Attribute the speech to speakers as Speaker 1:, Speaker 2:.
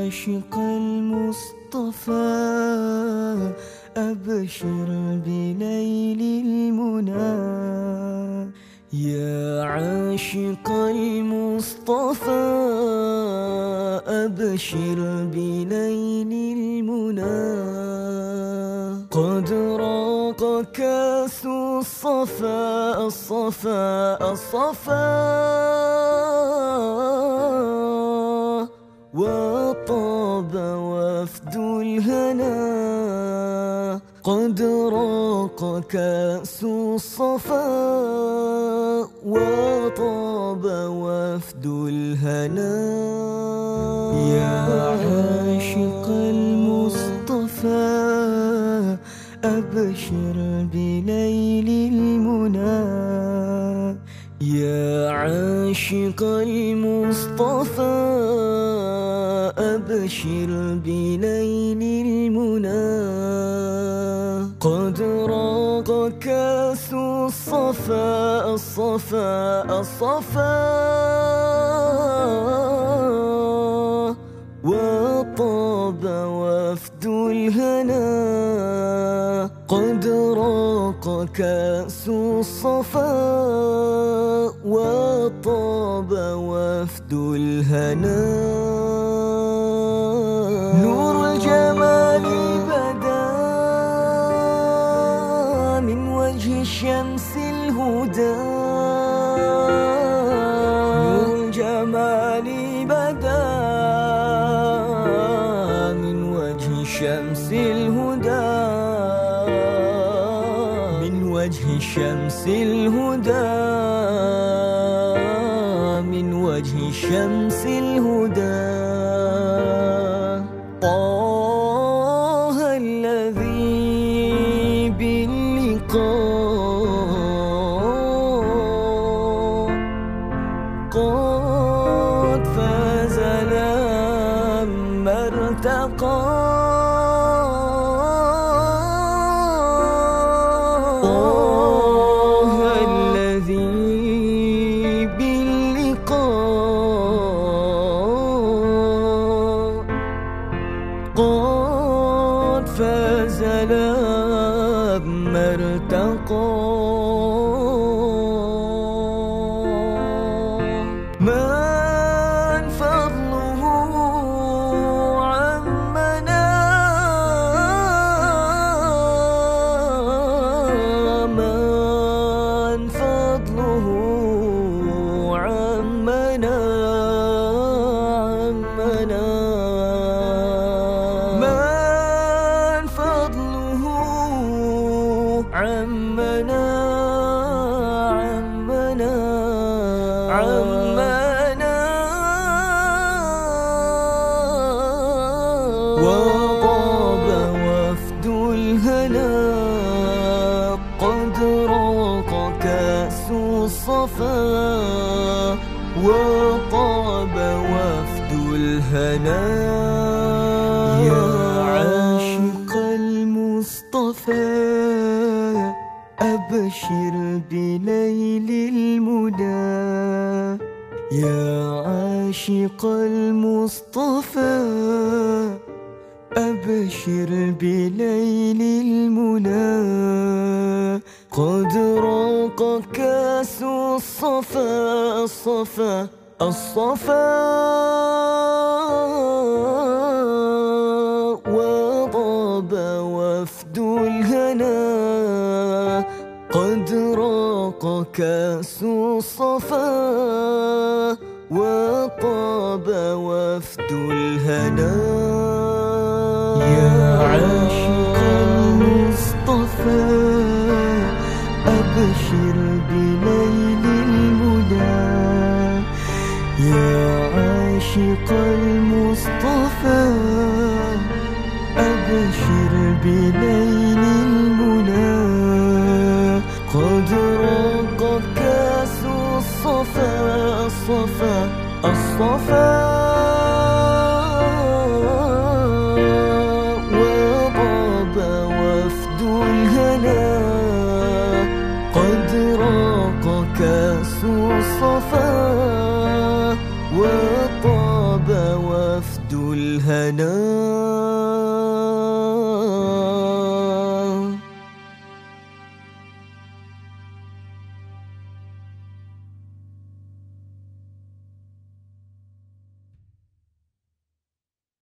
Speaker 1: عاشق المصطفى أبشر بليل المنى. يا عاشق المصطفى أبشر بليل المنى. قد راق كاس الصفا الصفا الصفا. وطاب وفد الهنا. قد راق كأس الصفا. وطاب وفد الهنا. يا عاشق المصطفى أبشر بليل المنى. يا عاشق المصطفى أبشر بليل المنى. قد راق كاس الصفا الصفا الصفا. وطاب وفد الهنا. قد راق كاس الصفا. وطاب وفد الهنا. الشمس الهدى. نور الجمال بدا. من وجه الشمس الهدى. من وجه الشمس الهدى. من وجه الشمس الهدى. طه الذي باللقاء. Alem الصفا وطاب وفد الهنا. يا عاشق المصطفى أبشر بليل المنى يا عاشق المصطفى أبشر بليل المنى. قد راق كاس الصفا الصفا الصفا. وطاب وفد الهنا. قد راق كاس الصفا. وطاب وفد الهنا. يا عاشق عاشق المصطفى أبشر بليل المنى. قد راق كاس الصفا. الصفا الصفا كاس الصفا الهنا.